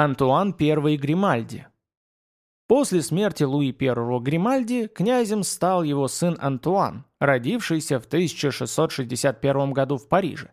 Антуан I Гримальди. После смерти Луи I Гримальди князем стал его сын Антуан, родившийся в 1661 году в Париже.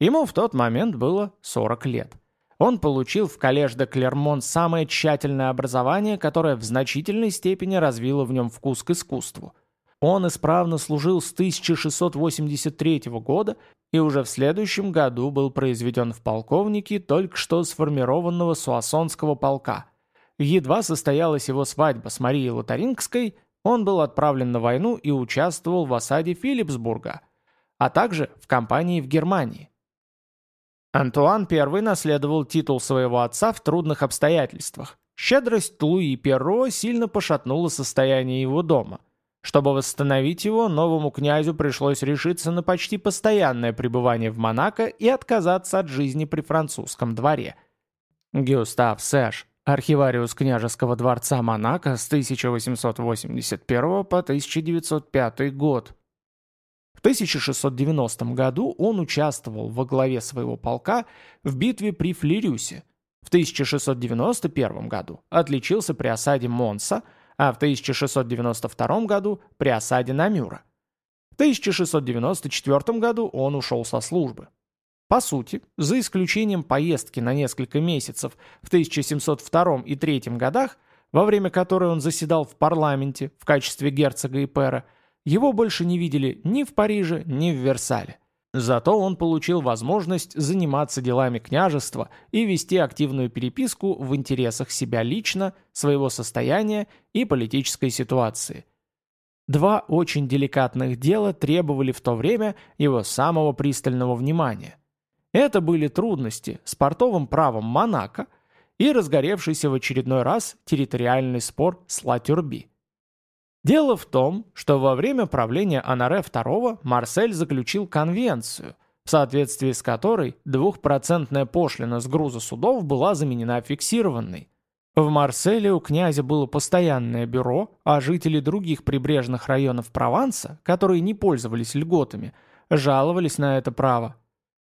Ему в тот момент было 40 лет. Он получил в коллеж де Клермон самое тщательное образование, которое в значительной степени развило в нем вкус к искусству. Он исправно служил с 1683 года и уже в следующем году был произведен в полковнике только что сформированного Суассонского полка. Едва состоялась его свадьба с Марией Лотарингской, он был отправлен на войну и участвовал в осаде Филипсбурга, а также в кампании в Германии. Антуан I наследовал титул своего отца в трудных обстоятельствах. Щедрость Луи Перро сильно пошатнула состояние его дома. Чтобы восстановить его, новому князю пришлось решиться на почти постоянное пребывание в Монако и отказаться от жизни при французском дворе. Гюстав Сэш, архивариус княжеского дворца Монако с 1881 по 1905 год. В 1690 году он участвовал во главе своего полка в битве при Флерюсе. В 1691 году отличился при осаде Монса – а в 1692 году при осаде Намюра. В 1694 году он ушел со службы. По сути, за исключением поездки на несколько месяцев в 1702 и 3 годах, во время которой он заседал в парламенте в качестве герцога и пэра, его больше не видели ни в Париже, ни в Версале. Зато он получил возможность заниматься делами княжества и вести активную переписку в интересах себя лично, своего состояния и политической ситуации. Два очень деликатных дела требовали в то время его самого пристального внимания. Это были трудности с портовым правом Монако и разгоревшийся в очередной раз территориальный спор с Ла-Тюрби. Дело в том, что во время правления Анаре II Марсель заключил конвенцию, в соответствии с которой двухпроцентная пошлина с груза судов была заменена фиксированной. В Марселе у князя было постоянное бюро, а жители других прибрежных районов Прованса, которые не пользовались льготами, жаловались на это право.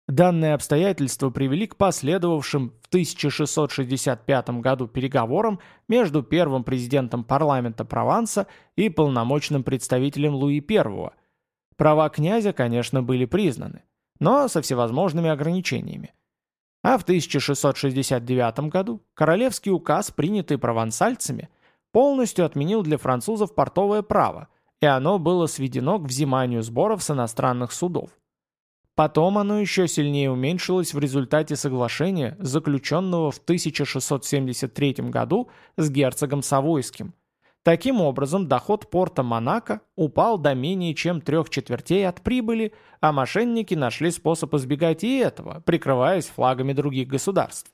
Данные обстоятельства привели к последовавшим в 1665 году переговорам между первым президентом парламента Прованса и полномочным представителем Луи I. Права князя, конечно, были признаны, но со всевозможными ограничениями. А в 1669 году королевский указ, принятый провансальцами, полностью отменил для французов портовое право, и оно было сведено к взиманию сборов с иностранных судов. Потом оно еще сильнее уменьшилось в результате соглашения, заключенного в 1673 году с герцогом Савойским. Таким образом, доход порта Монако упал до менее чем трех четвертей от прибыли, а мошенники нашли способ избегать и этого, прикрываясь флагами других государств.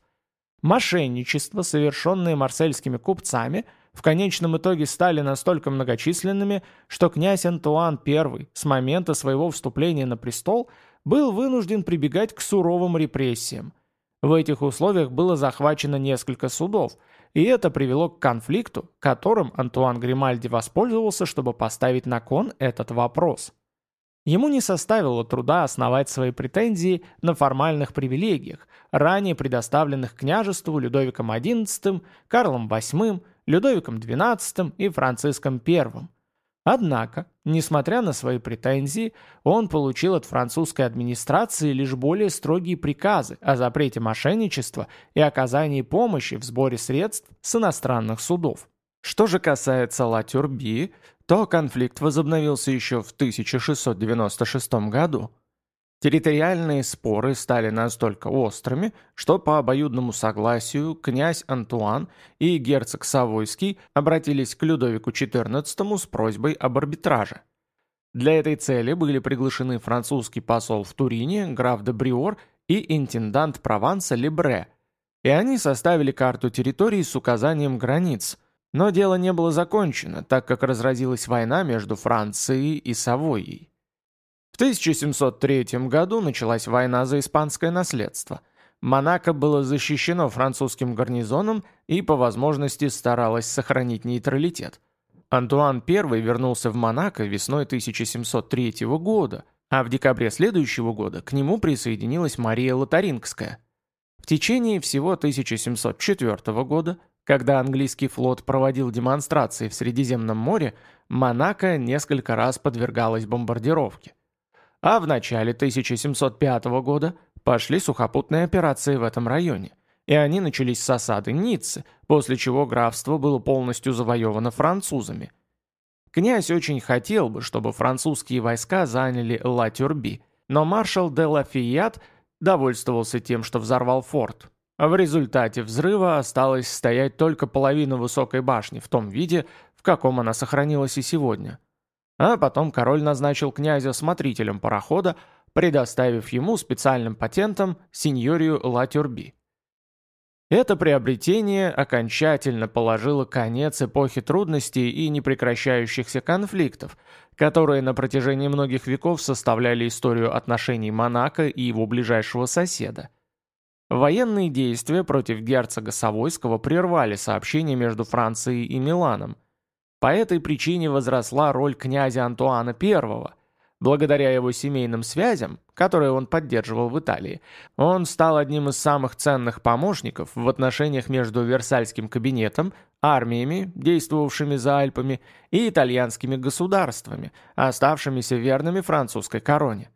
Мошенничество, совершенное марсельскими купцами, в конечном итоге стали настолько многочисленными, что князь Антуан I с момента своего вступления на престол – был вынужден прибегать к суровым репрессиям. В этих условиях было захвачено несколько судов, и это привело к конфликту, которым Антуан Гримальди воспользовался, чтобы поставить на кон этот вопрос. Ему не составило труда основать свои претензии на формальных привилегиях, ранее предоставленных княжеству Людовиком XI, Карлом VIII, Людовиком XII и Франциском I – Однако, несмотря на свои претензии, он получил от французской администрации лишь более строгие приказы о запрете мошенничества и оказании помощи в сборе средств с иностранных судов. Что же касается Ла Тюрби, то конфликт возобновился еще в 1696 году. Территориальные споры стали настолько острыми, что по обоюдному согласию князь Антуан и герцог Савойский обратились к Людовику XIV с просьбой об арбитраже. Для этой цели были приглашены французский посол в Турине, граф де Бриор и интендант Прованса Лебре, и они составили карту территории с указанием границ, но дело не было закончено, так как разразилась война между Францией и Савойей. В 1703 году началась война за испанское наследство. Монако было защищено французским гарнизоном и по возможности старалось сохранить нейтралитет. Антуан I вернулся в Монако весной 1703 года, а в декабре следующего года к нему присоединилась Мария Лотарингская. В течение всего 1704 года, когда английский флот проводил демонстрации в Средиземном море, Монако несколько раз подвергалась бомбардировке. А в начале 1705 года пошли сухопутные операции в этом районе, и они начались с осады Ниццы, после чего графство было полностью завоевано французами. Князь очень хотел бы, чтобы французские войска заняли Ла-Тюрби, но маршал де Лафият довольствовался тем, что взорвал форт. В результате взрыва осталась стоять только половина высокой башни в том виде, в каком она сохранилась и сегодня. А потом король назначил князя смотрителем парохода, предоставив ему специальным патентом сеньорию Ла-Тюрби. Это приобретение окончательно положило конец эпохе трудностей и непрекращающихся конфликтов, которые на протяжении многих веков составляли историю отношений Монако и его ближайшего соседа. Военные действия против герцога Савойского прервали сообщения между Францией и Миланом. По этой причине возросла роль князя Антуана I – Благодаря его семейным связям, которые он поддерживал в Италии, он стал одним из самых ценных помощников в отношениях между Версальским кабинетом, армиями, действовавшими за Альпами, и итальянскими государствами, оставшимися верными французской короне.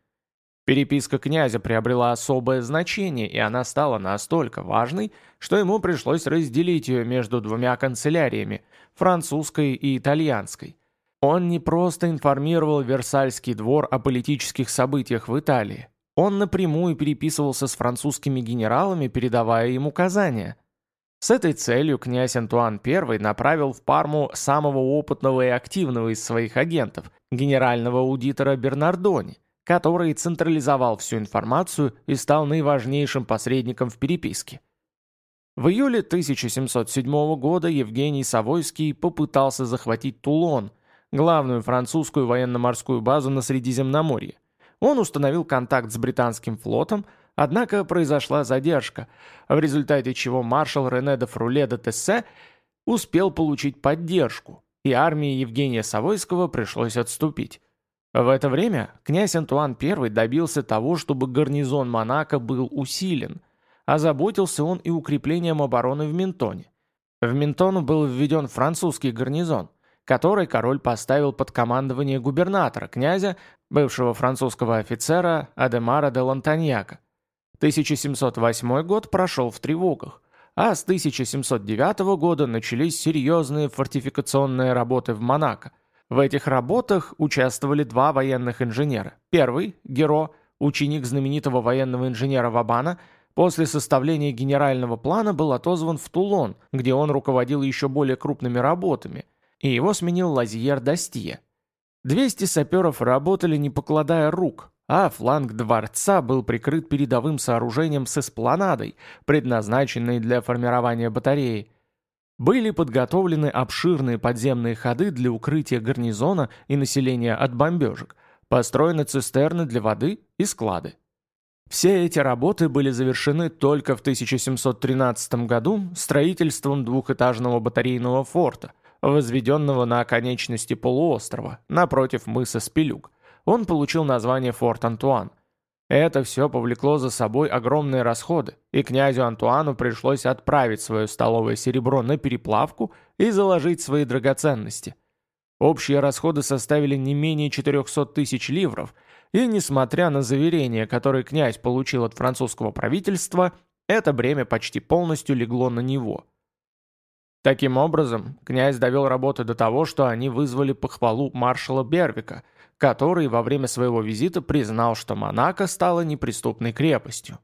Переписка князя приобрела особое значение, и она стала настолько важной, что ему пришлось разделить ее между двумя канцеляриями – французской и итальянской – он не просто информировал Версальский двор о политических событиях в Италии. Он напрямую переписывался с французскими генералами, передавая им указания. С этой целью князь Антуан I направил в Парму самого опытного и активного из своих агентов, генерального аудитора Бернардони, который централизовал всю информацию и стал наиважнейшим посредником в переписке. В июле 1707 года Евгений Савойский попытался захватить Тулон, главную французскую военно-морскую базу на Средиземноморье. Он установил контакт с британским флотом, однако произошла задержка, в результате чего маршал Рене де Фруле де Тессе успел получить поддержку, и армии Евгения Савойского пришлось отступить. В это время князь Антуан I добился того, чтобы гарнизон Монако был усилен, а заботился он и укреплением обороны в Ментоне. В Ментону был введен французский гарнизон, который король поставил под командование губернатора, князя, бывшего французского офицера Адемара де Лантаньяка. 1708 год прошел в тревогах, а с 1709 года начались серьезные фортификационные работы в Монако. В этих работах участвовали два военных инженера. Первый, Геро, ученик знаменитого военного инженера Вабана, после составления генерального плана был отозван в Тулон, где он руководил еще более крупными работами – и его сменил Лазьер Достия. 200 саперов работали не покладая рук, а фланг дворца был прикрыт передовым сооружением с эспланадой, предназначенной для формирования батареи. Были подготовлены обширные подземные ходы для укрытия гарнизона и населения от бомбежек, построены цистерны для воды и склады. Все эти работы были завершены только в 1713 году строительством двухэтажного батарейного форта – возведенного на оконечности полуострова, напротив мыса Спилюк. Он получил название Форт Антуан. Это все повлекло за собой огромные расходы, и князю Антуану пришлось отправить свое столовое серебро на переплавку и заложить свои драгоценности. Общие расходы составили не менее 400 тысяч ливров, и несмотря на заверения, которые князь получил от французского правительства, это бремя почти полностью легло на него – Таким образом, князь довел работы до того, что они вызвали похвалу маршала Бервика, который во время своего визита признал, что Монако стала неприступной крепостью.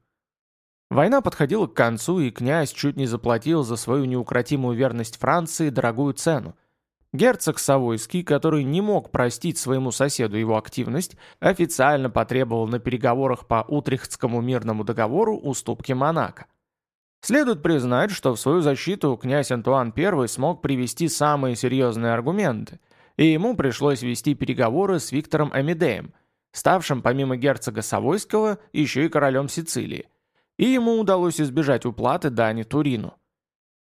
Война подходила к концу, и князь чуть не заплатил за свою неукротимую верность Франции дорогую цену. Герцог Савойский, который не мог простить своему соседу его активность, официально потребовал на переговорах по Утрехтскому мирному договору уступки Монако. Следует признать, что в свою защиту князь Антуан I смог привести самые серьезные аргументы, и ему пришлось вести переговоры с Виктором Амидеем, ставшим помимо герцога Савойского еще и королем Сицилии, и ему удалось избежать уплаты дани Турину.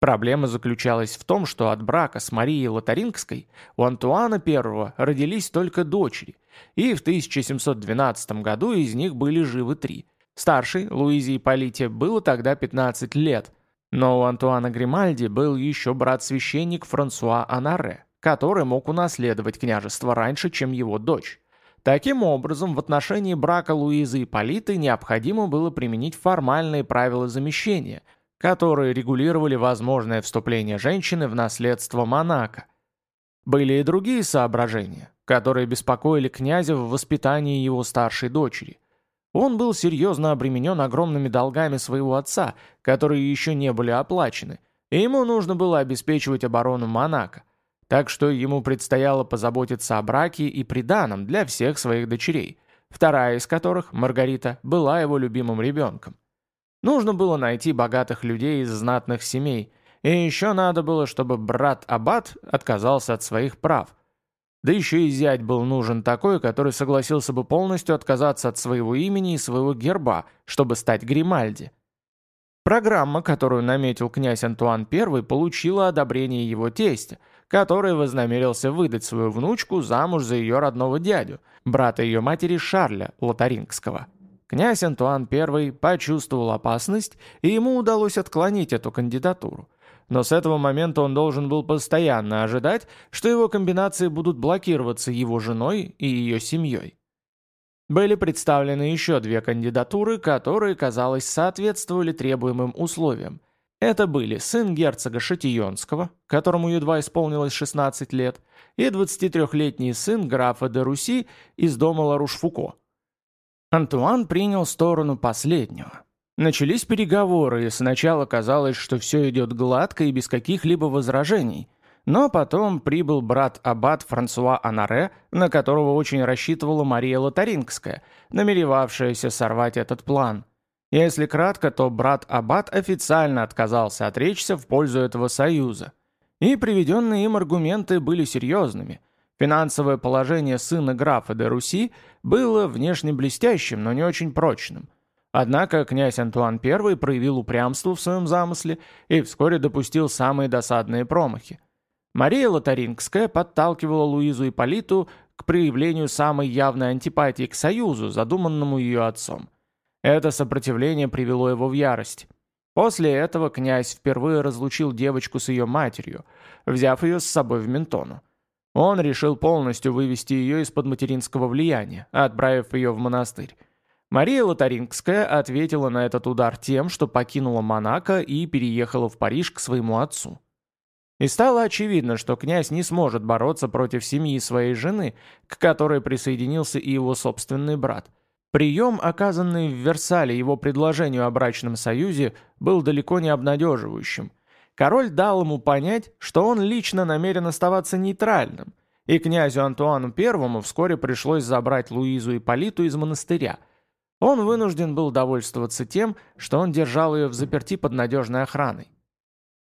Проблема заключалась в том, что от брака с Марией Лотарингской у Антуана I родились только дочери, и в 1712 году из них были живы три – Старший, Луизе Ипполите, было тогда 15 лет, но у Антуана Гримальди был еще брат-священник Франсуа Анаре, который мог унаследовать княжество раньше, чем его дочь. Таким образом, в отношении брака Луизы и Политы необходимо было применить формальные правила замещения, которые регулировали возможное вступление женщины в наследство Монако. Были и другие соображения, которые беспокоили князя в воспитании его старшей дочери. Он был серьезно обременен огромными долгами своего отца, которые еще не были оплачены, и ему нужно было обеспечивать оборону Монако, так что ему предстояло позаботиться о браке и приданом для всех своих дочерей, вторая из которых, Маргарита, была его любимым ребенком. Нужно было найти богатых людей из знатных семей, и еще надо было, чтобы брат Аббат отказался от своих прав. Да еще и зять был нужен такой, который согласился бы полностью отказаться от своего имени и своего герба, чтобы стать Гримальди. Программа, которую наметил князь Антуан I, получила одобрение его тестя – который вознамерился выдать свою внучку замуж за ее родного дядю, брата ее матери Шарля Лотарингского. Князь Антуан I почувствовал опасность, и ему удалось отклонить эту кандидатуру. Но с этого момента он должен был постоянно ожидать, что его комбинации будут блокироваться его женой и ее семьей. Были представлены еще две кандидатуры, которые, казалось, соответствовали требуемым условиям – это были сын герцога Шатионского, которому едва исполнилось 16 лет, и 23-летний сын графа де Руси из дома Ларушфуко. Антуан принял сторону последнего. Начались переговоры, и сначала казалось, что все идет гладко и без каких-либо возражений, но потом прибыл брат Аббат Франсуа Анаре, на которого очень рассчитывала Мария Лотарингская, намеревавшаяся сорвать этот план – если кратко, то брат Аббат официально отказался отречься в пользу этого союза. И приведенные им аргументы были серьезными. Финансовое положение сына графа де Руси было внешне блестящим, но не очень прочным. Однако князь Антуан I проявил упрямство в своем замысле и вскоре допустил самые досадные промахи. Мария Лотарингская подталкивала Луизу и Политу к проявлению самой явной антипатии к союзу, задуманному ее отцом – это сопротивление привело его в ярость. После этого князь впервые разлучил девочку с ее матерью, взяв ее с собой в Ментону. Он решил полностью вывести ее из-под материнского влияния, отправив ее в монастырь. Мария Лотарингская ответила на этот удар тем, что покинула Монако и переехала в Париж к своему отцу. И стало очевидно, что князь не сможет бороться против семьи своей жены, к которой присоединился и его собственный брат – Прием, оказанный в Версале его предложению о брачном союзе, был далеко не обнадеживающим. Король дал ему понять, что он лично намерен оставаться нейтральным, и князю Антуану I вскоре пришлось забрать Луизу и Политу из монастыря. Он вынужден был довольствоваться тем, что он держал ее в заперти под надежной охраной.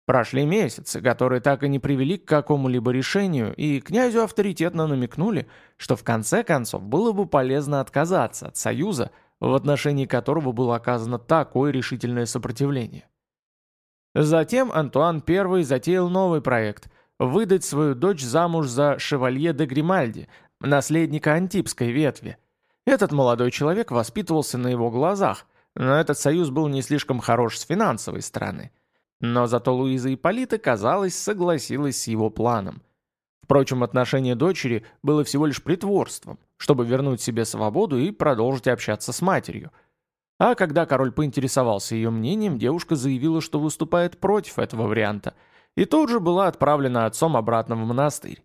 Прошли месяцы, которые так и не привели к какому-либо решению, и князю авторитетно намекнули, что в конце концов было бы полезно отказаться от союза, в отношении которого было оказано такое решительное сопротивление. Затем Антуан I затеял новый проект – выдать свою дочь замуж за шевалье де Гримальди, наследника антипской ветви. Этот молодой человек воспитывался на его глазах, но этот союз был не слишком хорош с финансовой стороны – но зато Луиза Ипполита, казалось, согласилась с его планом. Впрочем, отношение дочери было всего лишь притворством, чтобы вернуть себе свободу и продолжить общаться с матерью. А когда король поинтересовался ее мнением, девушка заявила, что выступает против этого варианта, и тут же была отправлена отцом обратно в монастырь.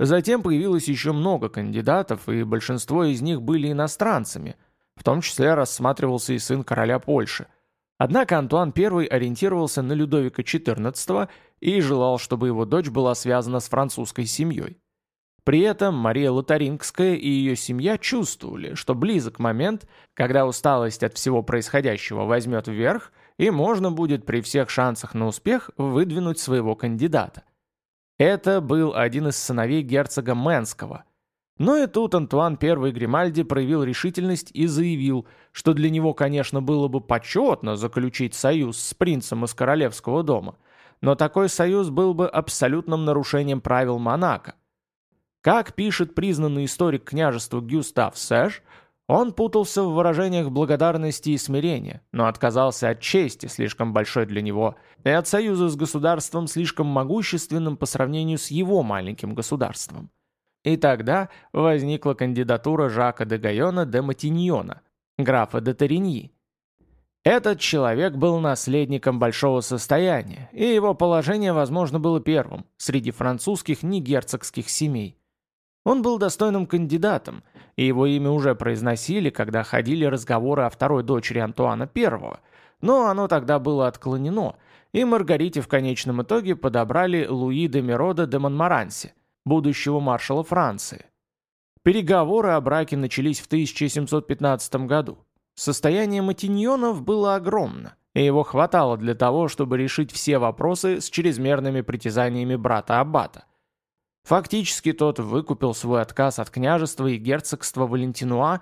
Затем появилось еще много кандидатов, и большинство из них были иностранцами, в том числе рассматривался и сын короля Польши – Однако Антуан I ориентировался на Людовика XIV и желал, чтобы его дочь была связана с французской семьей. При этом Мария Лотарингская и ее семья чувствовали, что близок момент, когда усталость от всего происходящего возьмет вверх, и можно будет при всех шансах на успех выдвинуть своего кандидата. Это был один из сыновей герцога Менского – но и тут Антуан I Гримальди проявил решительность и заявил, что для него, конечно, было бы почетно заключить союз с принцем из королевского дома, но такой союз был бы абсолютным нарушением правил Монако. Как пишет признанный историк княжества Гюстав Сэш, Он путался в выражениях благодарности и смирения, но отказался от чести, слишком большой для него, и от союза с государством, слишком могущественным по сравнению с его маленьким государством. И тогда возникла кандидатура Жака де Гайона де Матиньона, графа де Тариньи. Этот человек был наследником большого состояния, и его положение, возможно, было первым среди французских негерцогских семей. Он был достойным кандидатом, и его имя уже произносили, когда ходили разговоры о второй дочери Антуана I, но оно тогда было отклонено, и Маргарите в конечном итоге подобрали Луи де Мирода де Монмаранси, будущего маршала Франции. Переговоры о браке начались в 1715 году. Состояние Матиньонов было огромно, и его хватало для того, чтобы решить все вопросы с чрезмерными притязаниями брата Аббата. Фактически тот выкупил свой отказ от княжества и герцогства Валентинуа,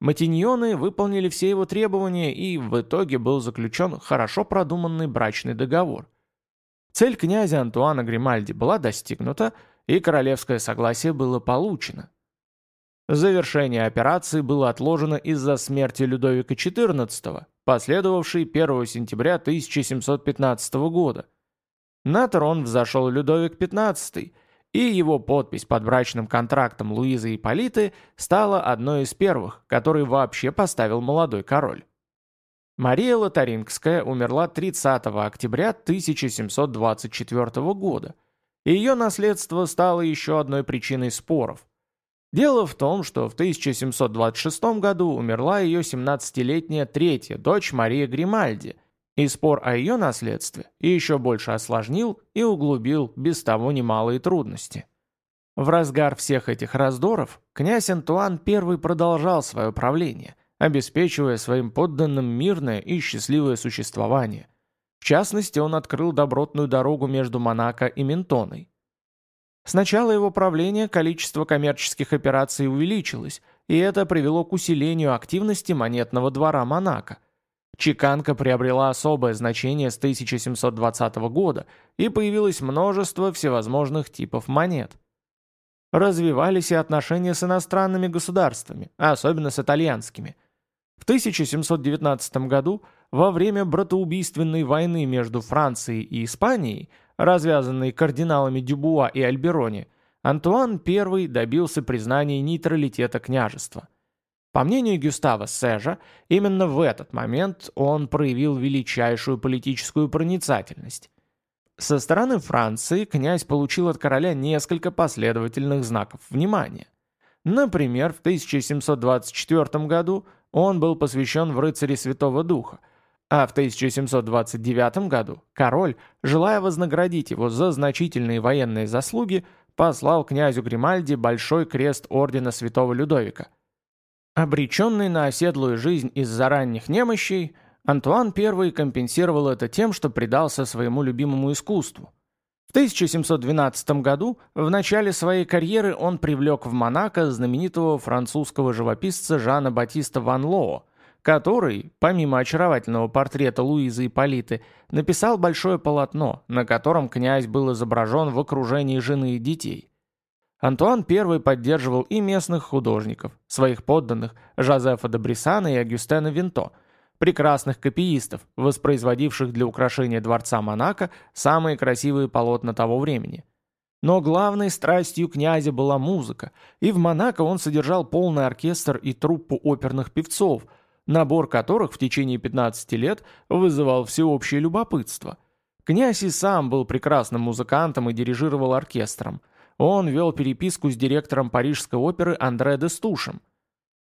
Матиньоны выполнили все его требования и в итоге был заключен хорошо продуманный брачный договор. Цель князя Антуана Гримальди была достигнута, и королевское согласие было получено. Завершение операции было отложено из-за смерти Людовика XIV, последовавшей 1 сентября 1715 года. На трон взошел Людовик XV, и его подпись под брачным контрактом Луизы Ипполиты стала одной из первых, который вообще поставил молодой король. Мария Лотарингская умерла 30 октября 1724 года, и ее наследство стало еще одной причиной споров. Дело в том, что в 1726 году умерла ее 17-летняя третья дочь Мария Гримальди, и спор о ее наследстве еще больше осложнил и углубил без того немалые трудности. В разгар всех этих раздоров князь Антуан I продолжал свое правление, обеспечивая своим подданным мирное и счастливое существование. В частности, он открыл добротную дорогу между Монако и Ментоной. С начала его правления количество коммерческих операций увеличилось, и это привело к усилению активности монетного двора Монако – Чеканка приобрела особое значение с 1720 года, и появилось множество всевозможных типов монет. Развивались и отношения с иностранными государствами, а особенно с итальянскими. В 1719 году, во время братоубийственной войны между Францией и Испанией, развязанной кардиналами Дюбуа и Альберони, Антуан I добился признания нейтралитета княжества. По мнению Гюстава Сежа, именно в этот момент он проявил величайшую политическую проницательность. Со стороны Франции князь получил от короля несколько последовательных знаков внимания. Например, в 1724 году он был посвящен в рыцари Святого Духа, а в 1729 году король, желая вознаградить его за значительные военные заслуги, послал князю Гримальди Большой крест ордена Святого Людовика – Обреченный на оседлую жизнь из-за ранних немощей, Антуан I компенсировал это тем, что предался своему любимому искусству. В 1712 году, в начале своей карьеры, он привлек в Монако знаменитого французского живописца Жана Батиста Ван Лоо, который, помимо очаровательного портрета Луизы Ипполиты, написал большое полотно, на котором князь был изображен в окружении жены и детей. Антуан I поддерживал и местных художников, своих подданных, Жозефа де Брисана и Агюстена Винто, прекрасных копиистов, воспроизводивших для украшения дворца Монако самые красивые полотна того времени. Но главной страстью князя была музыка, и в Монако он содержал полный оркестр и труппу оперных певцов, набор которых в течение 15 лет вызывал всеобщее любопытство. Князь и сам был прекрасным музыкантом и дирижировал оркестром – он вел переписку с директором Парижской оперы Андре де Стушем.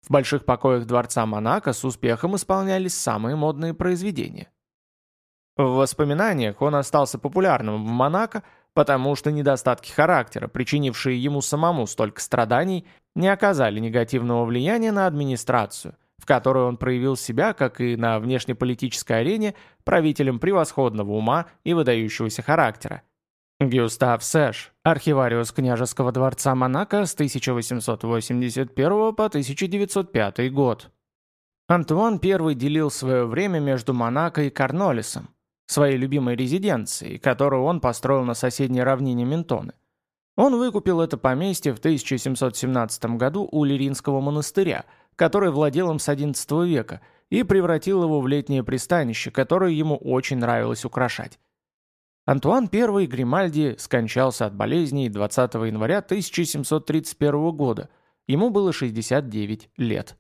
В больших покоях дворца Монако с успехом исполнялись самые модные произведения. В воспоминаниях он остался популярным в Монако, потому что недостатки характера, причинившие ему самому столько страданий, не оказали негативного влияния на администрацию, в которой он проявил себя, как и на внешнеполитической арене, правителем превосходного ума и выдающегося характера. Гюстав Сэш, архивариус княжеского дворца Монако с 1881 по 1905 год. Антуан I делил свое время между Монако и Корнолисом, своей любимой резиденцией, которую он построил на соседней равнине Ментоны. Он выкупил это поместье в 1717 году у Лиринского монастыря, который владел им с XI века, и превратил его в летнее пристанище, которое ему очень нравилось украшать. Антуан I Гримальди скончался от болезней 20 января 1731 года. Ему было 69 лет.